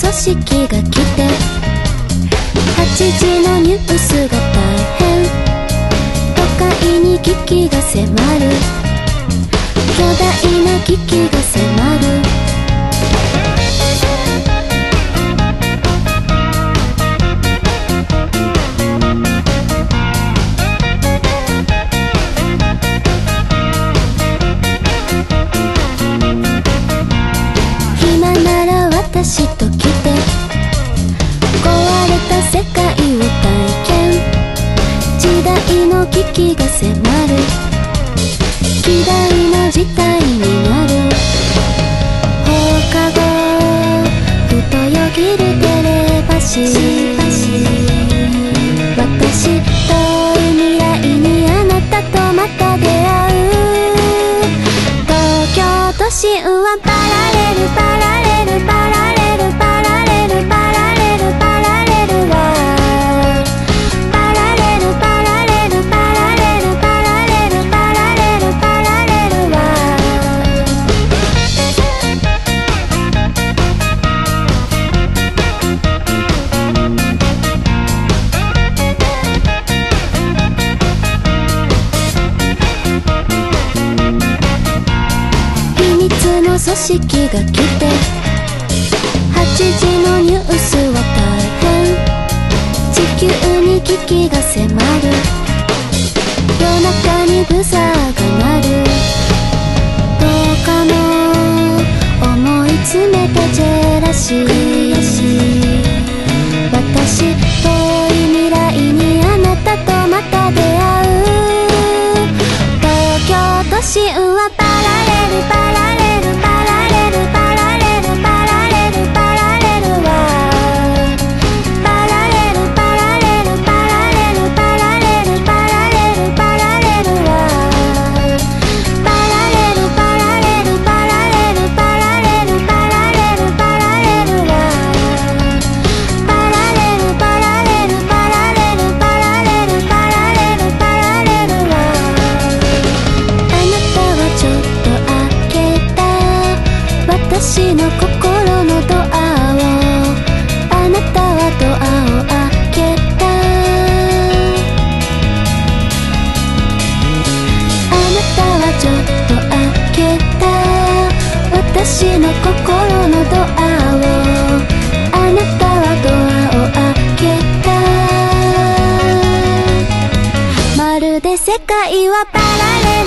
組織が来て。8時のニュースが大変。都会に危機が迫る。巨大な危機が迫る。危機が迫る。希代の事態になる。放課後ふとよぎるテレパシー。私遠い未来にあなたとまた出会う。東京都心は組織が来て。8時のニュースは大変。地球に危機が迫る。夜中にブザーが鳴る。どうかも思い詰めたジェラシー。私私の心のドアをあなたはドアを開けた。あなたはちょっと開けた私の心のドアをあなたはドアを開けた。まるで世界はパラ